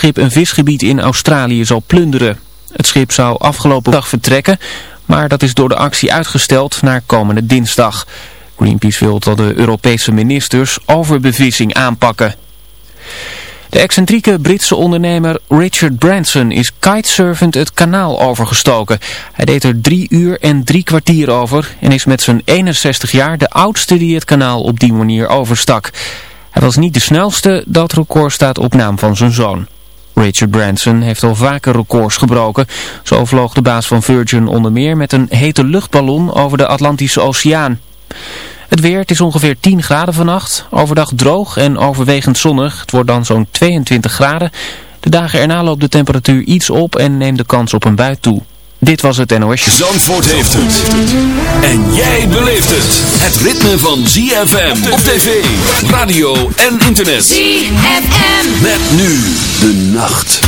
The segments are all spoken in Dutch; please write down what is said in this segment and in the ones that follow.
schip een visgebied in Australië zal plunderen. Het schip zou afgelopen dag vertrekken, maar dat is door de actie uitgesteld naar komende dinsdag. Greenpeace wil dat de Europese ministers overbevissing aanpakken. De excentrieke Britse ondernemer Richard Branson is kitesurfend het kanaal overgestoken. Hij deed er drie uur en drie kwartier over en is met zijn 61 jaar de oudste die het kanaal op die manier overstak. Hij was niet de snelste, dat record staat op naam van zijn zoon. Richard Branson heeft al vaker records gebroken. Zo vloog de baas van Virgin onder meer met een hete luchtballon over de Atlantische Oceaan. Het weer, het is ongeveer 10 graden vannacht. Overdag droog en overwegend zonnig. Het wordt dan zo'n 22 graden. De dagen erna loopt de temperatuur iets op en neemt de kans op een bui toe. Dit was het NOS. Zandvoort heeft het. En jij beleeft het. Het ritme van ZFM op tv, radio en internet. ZFM. Met nu de nacht.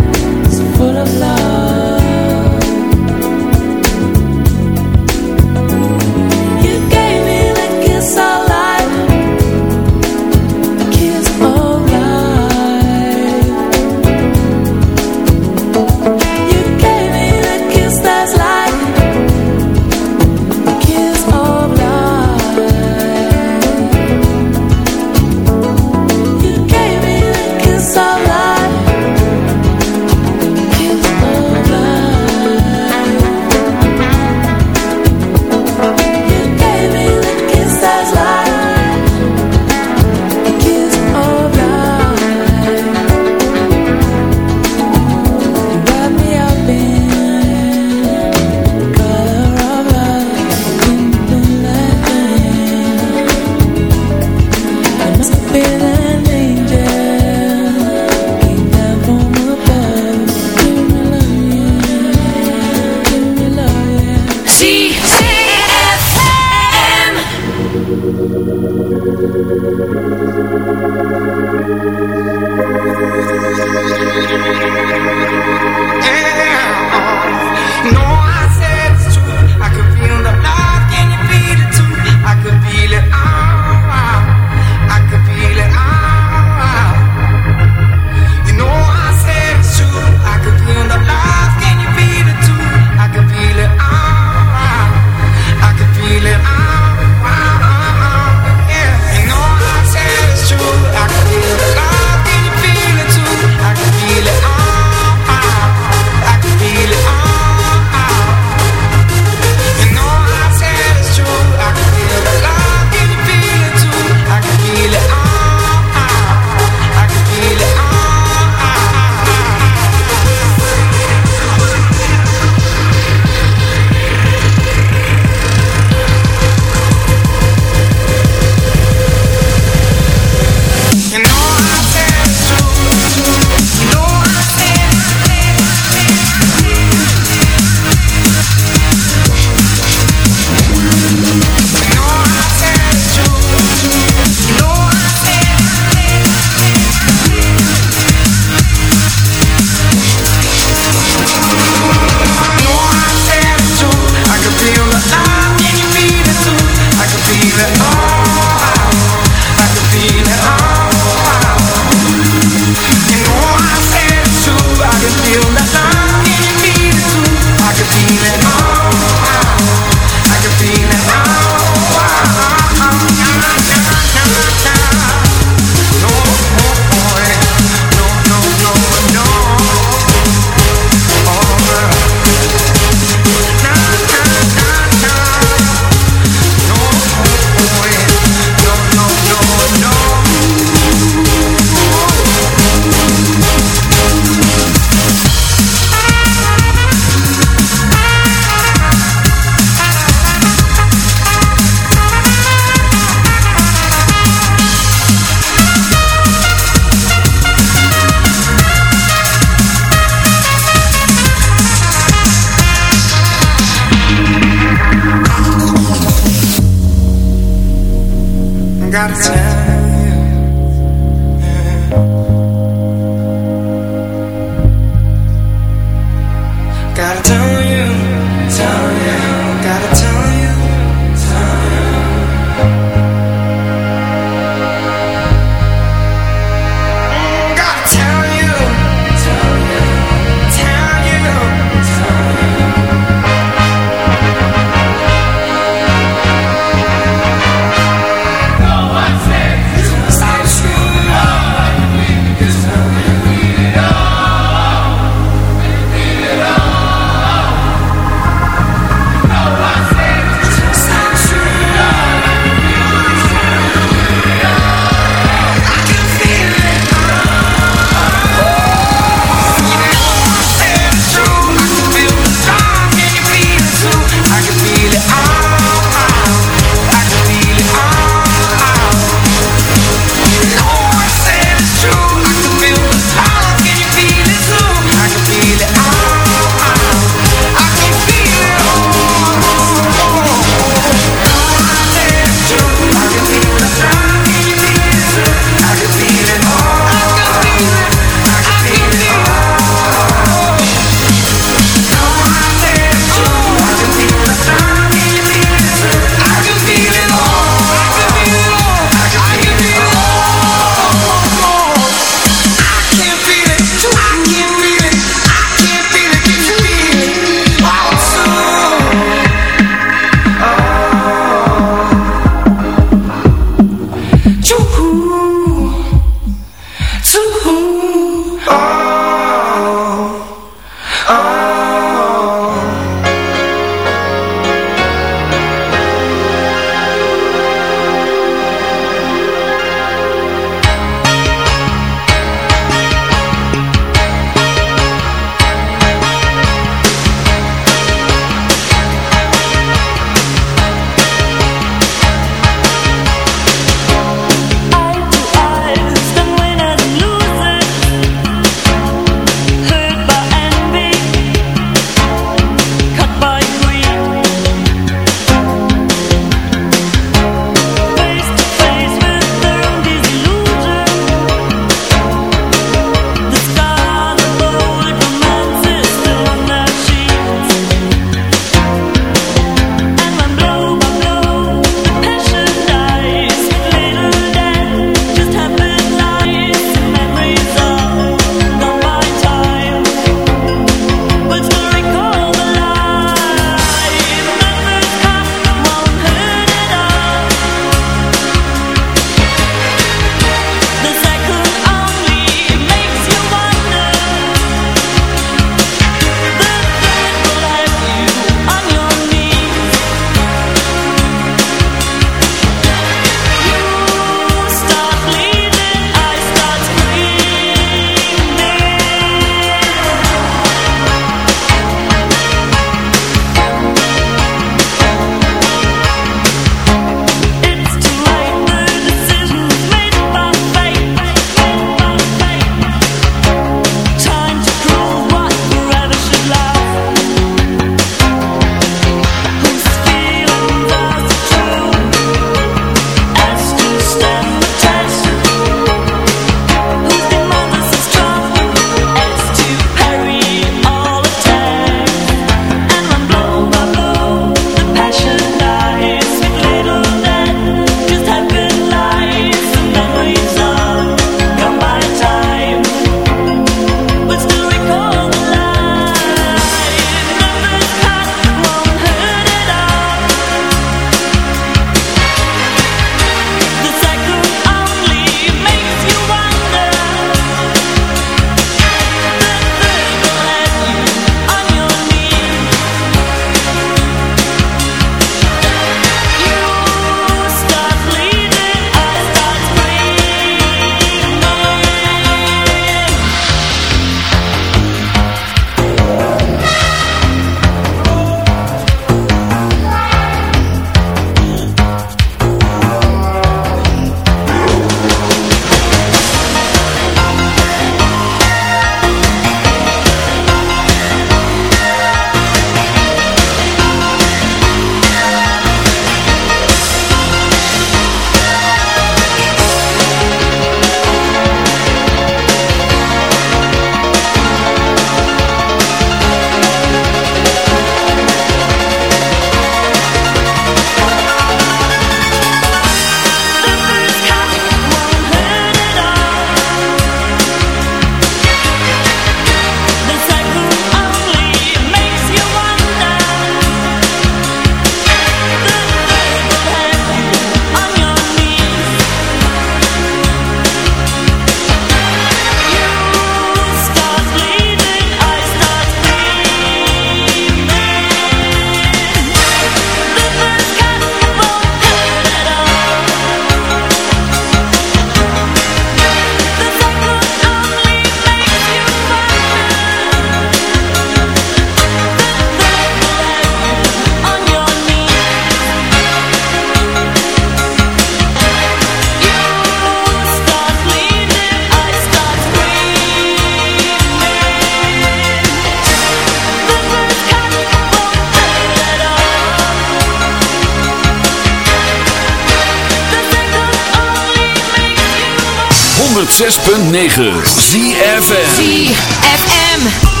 106.9 ZFM ZFM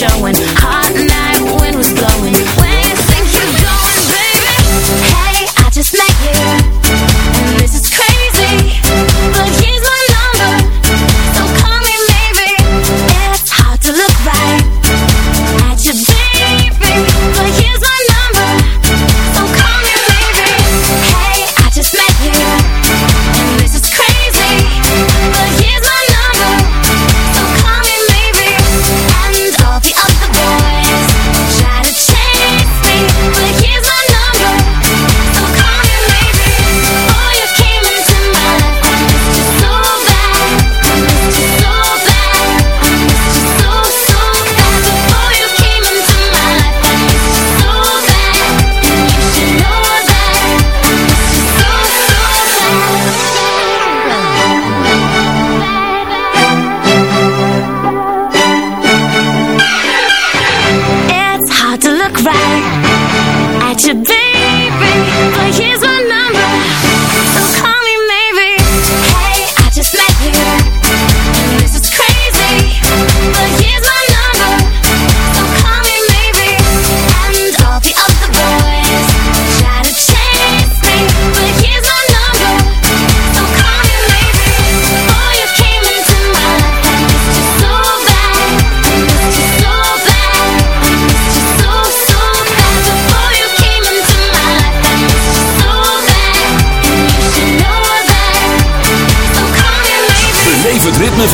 showing. High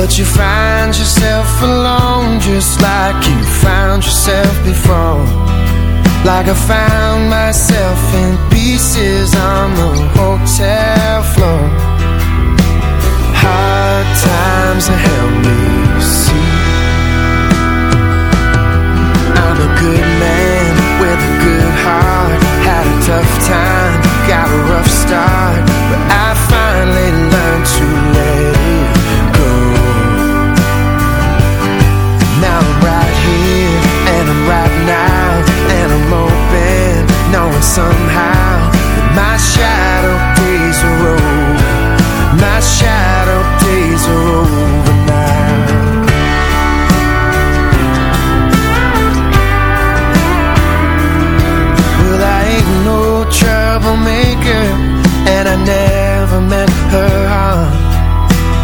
But you find yourself alone just like you found yourself before. Like I found myself in pieces on the hotel floor. Hard times have helped me see I'm a good man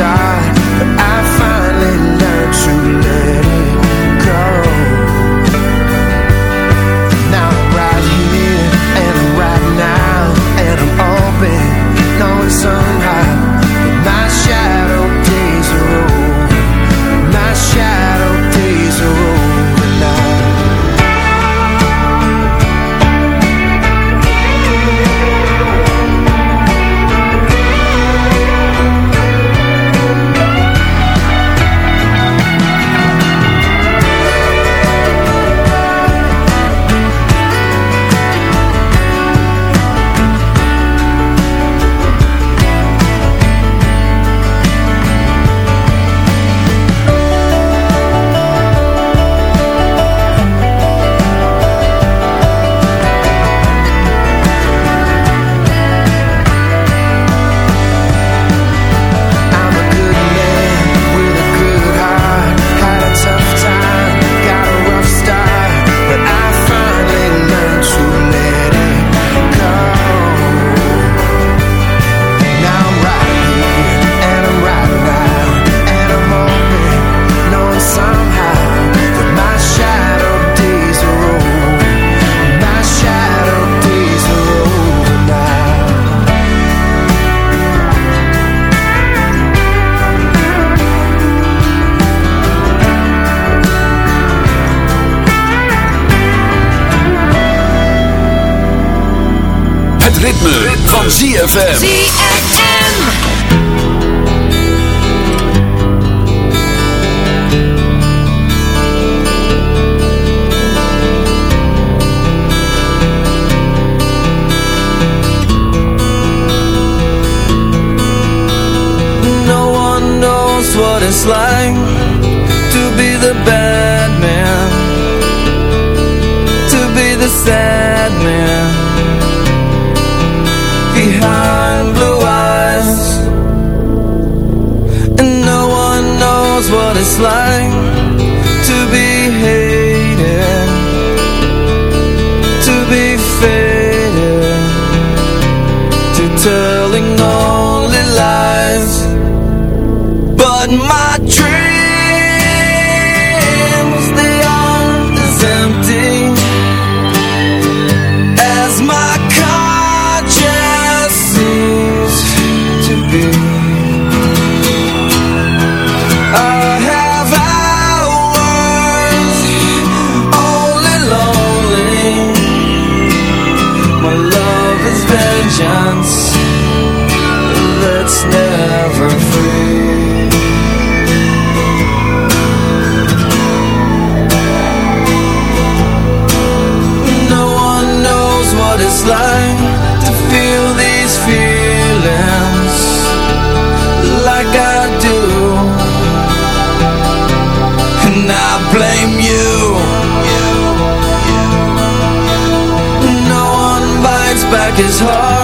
But I finally learned to let it go. Now I'm right here and I'm right now And I'm open, no it's what it's like like it's hard.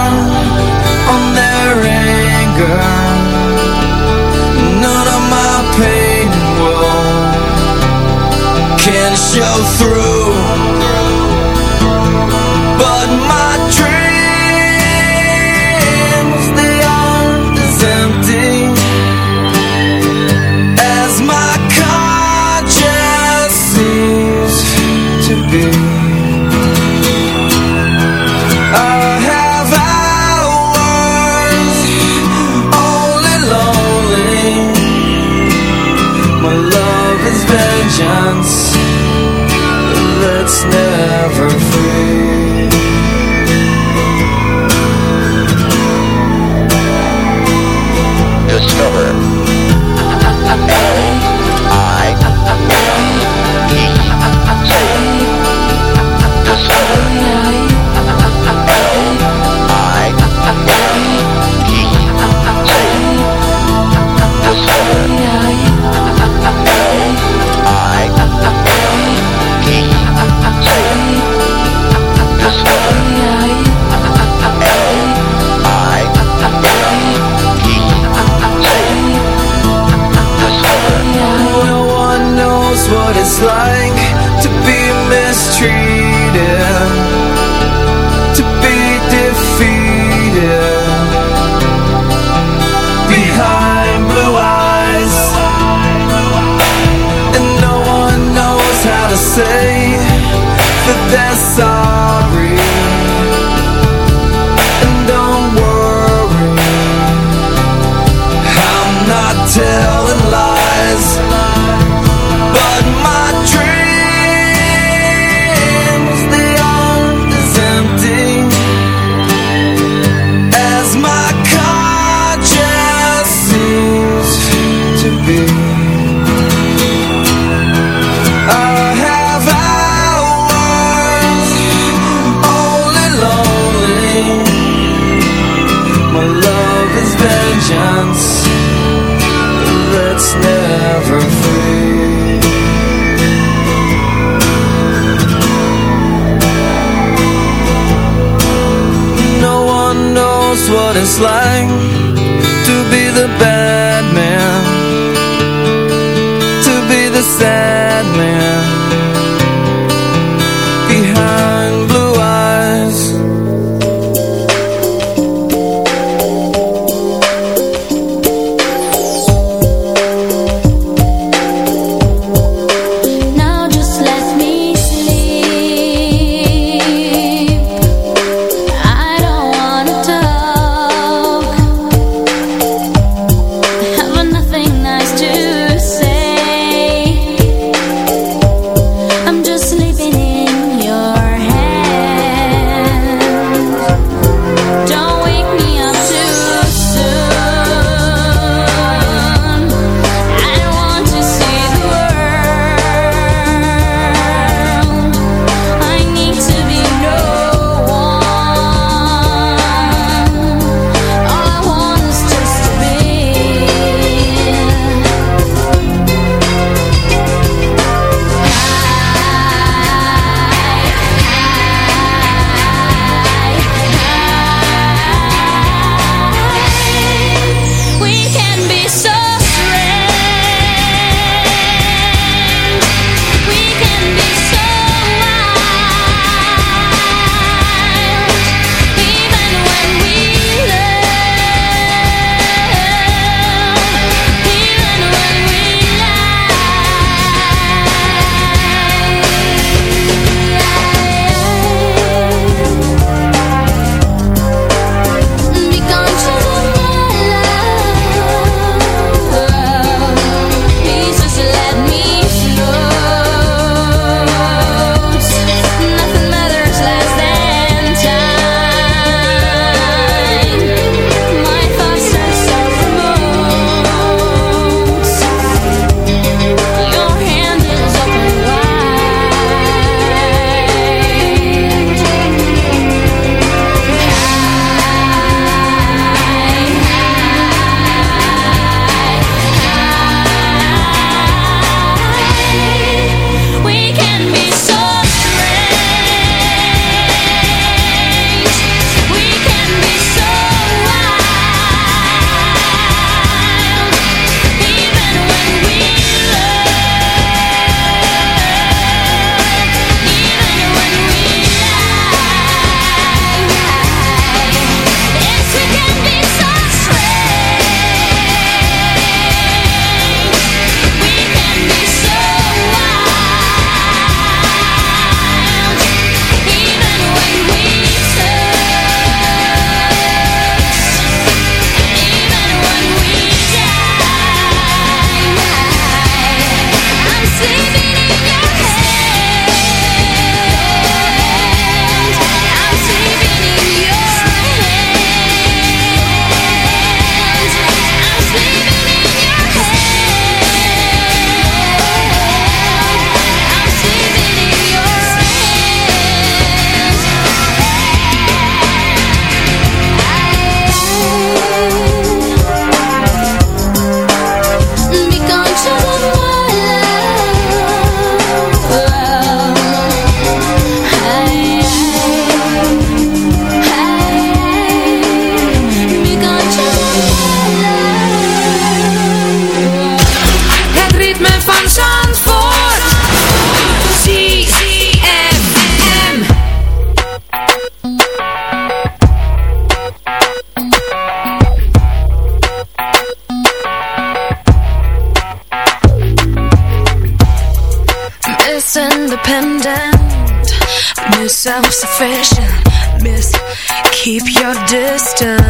keep your distance.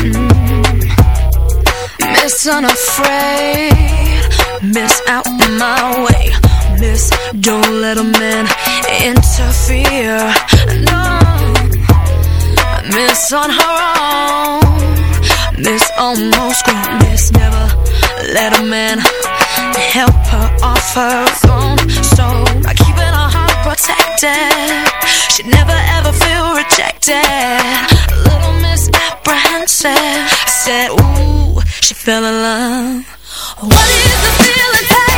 Mm. Miss unafraid. Miss out my way. Miss don't let a man interfere. No. Miss on her own. Miss almost grown. Miss never let a man help her off her own. So I keep it heart protected she never ever feel rejected. A little misapprehensive. I said, Ooh, she fell in love. What is the feeling?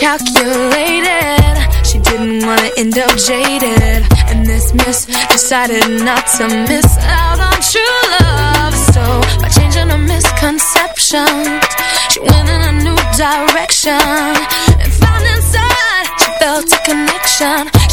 calculated. She didn't want to end up jaded. And this miss decided not to miss out on true love. So by changing her misconceptions She went in a new direction. And found inside she felt a connection.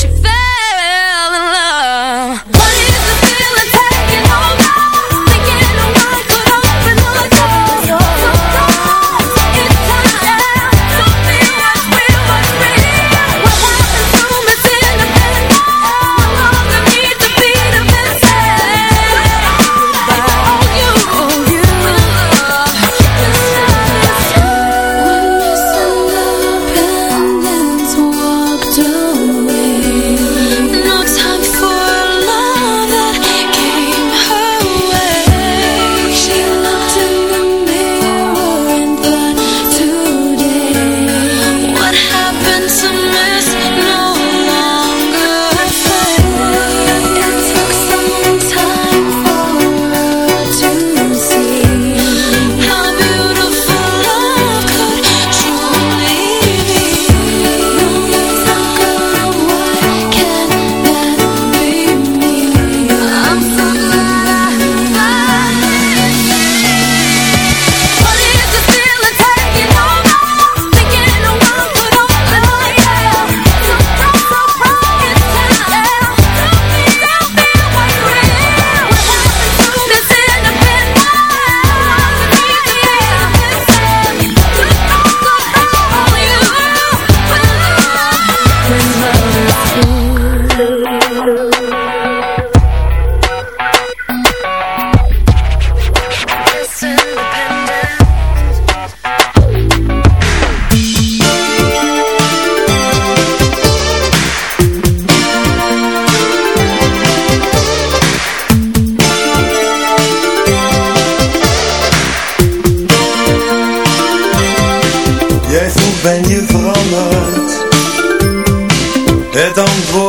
tão boa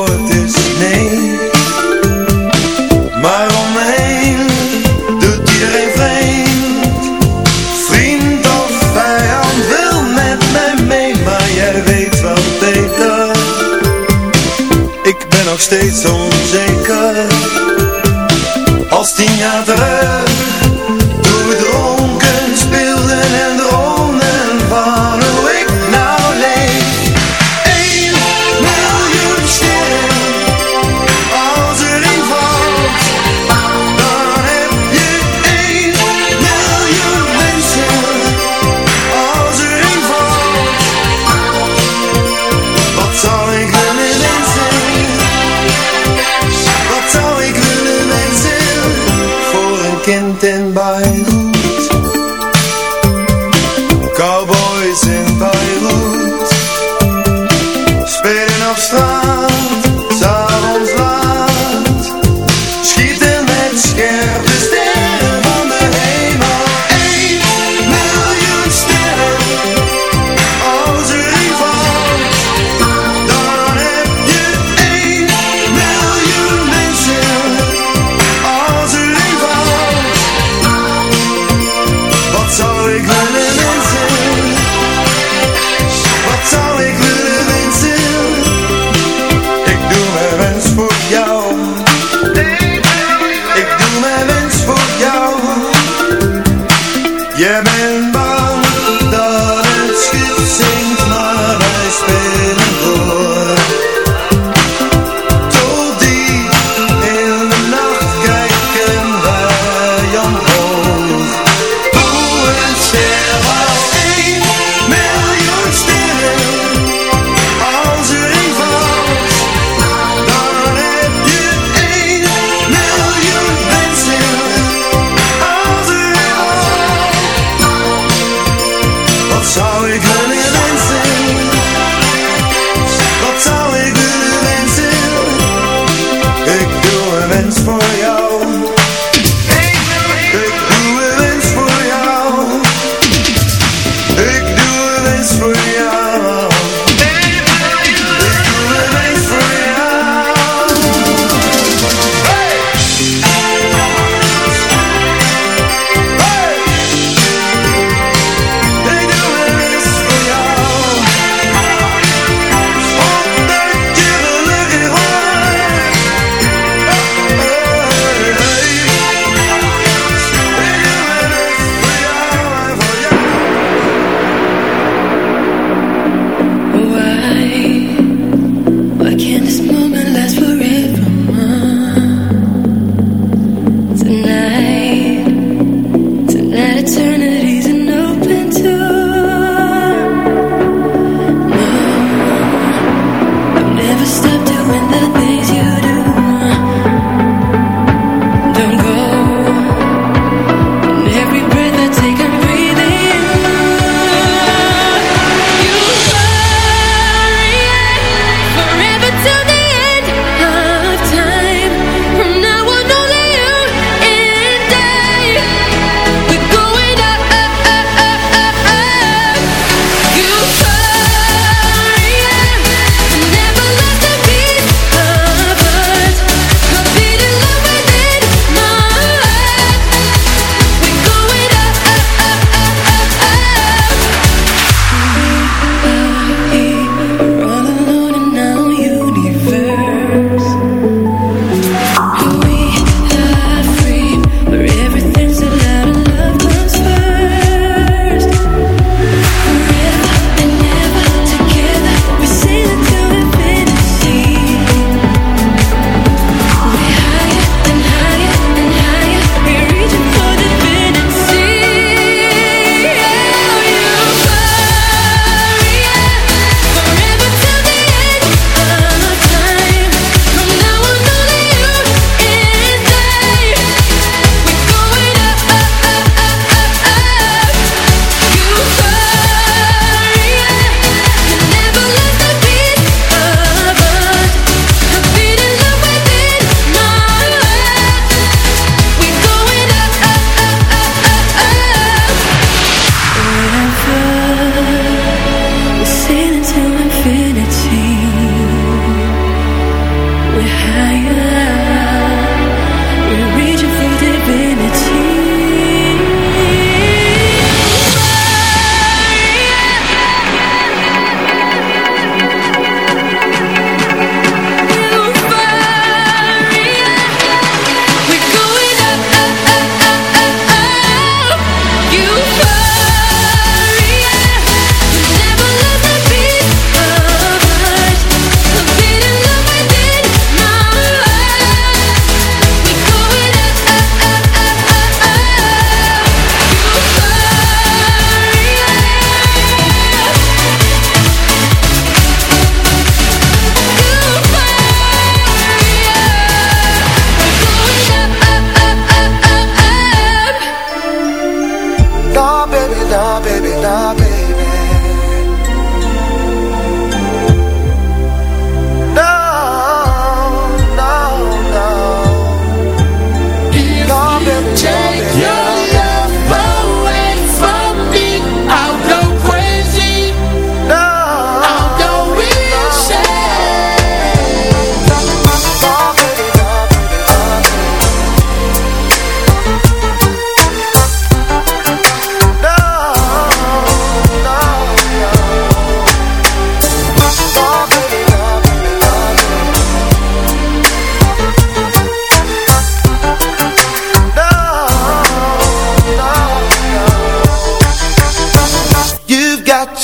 Yeah, man.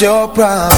your problem.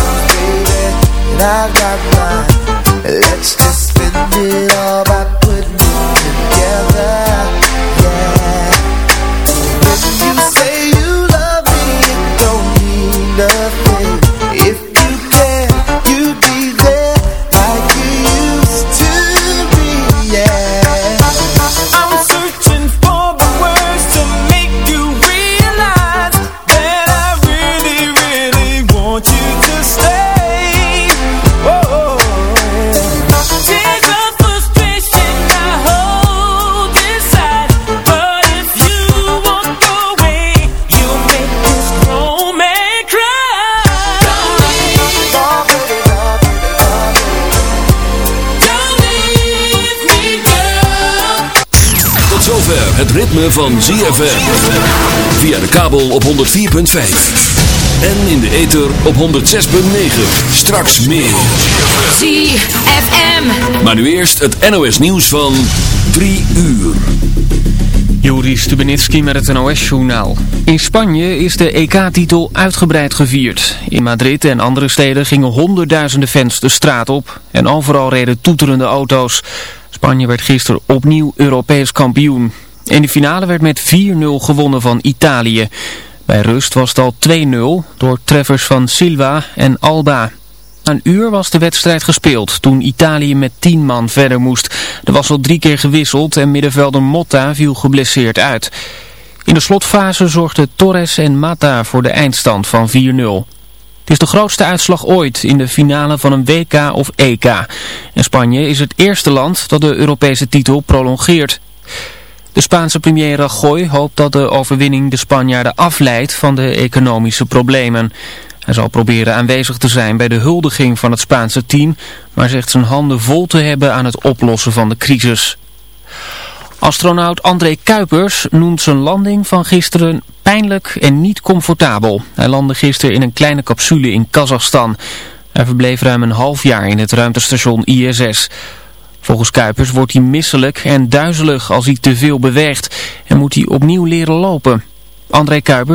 Ritme van ZFM. Via de kabel op 104.5. En in de ether op 106.9. Straks meer. ZFM. Maar nu eerst het NOS nieuws van 3 uur. Juri Stubenitski met het NOS-journaal. In Spanje is de EK-titel uitgebreid gevierd. In Madrid en andere steden gingen honderdduizenden fans de straat op. En overal reden toeterende auto's. Spanje werd gisteren opnieuw Europees kampioen. In de finale werd met 4-0 gewonnen van Italië. Bij rust was het al 2-0 door treffers van Silva en Alba. Een uur was de wedstrijd gespeeld toen Italië met 10 man verder moest. Er was al drie keer gewisseld en middenvelder Motta viel geblesseerd uit. In de slotfase zorgden Torres en Mata voor de eindstand van 4-0. Het is de grootste uitslag ooit in de finale van een WK of EK. En Spanje is het eerste land dat de Europese titel prolongeert. De Spaanse premier Rajoy hoopt dat de overwinning de Spanjaarden afleidt van de economische problemen. Hij zal proberen aanwezig te zijn bij de huldiging van het Spaanse team, maar zegt zijn handen vol te hebben aan het oplossen van de crisis. Astronaut André Kuipers noemt zijn landing van gisteren pijnlijk en niet comfortabel. Hij landde gisteren in een kleine capsule in Kazachstan. Hij verbleef ruim een half jaar in het ruimtestation ISS. Volgens Kuipers wordt hij misselijk en duizelig als hij te veel beweegt en moet hij opnieuw leren lopen. André Kuipers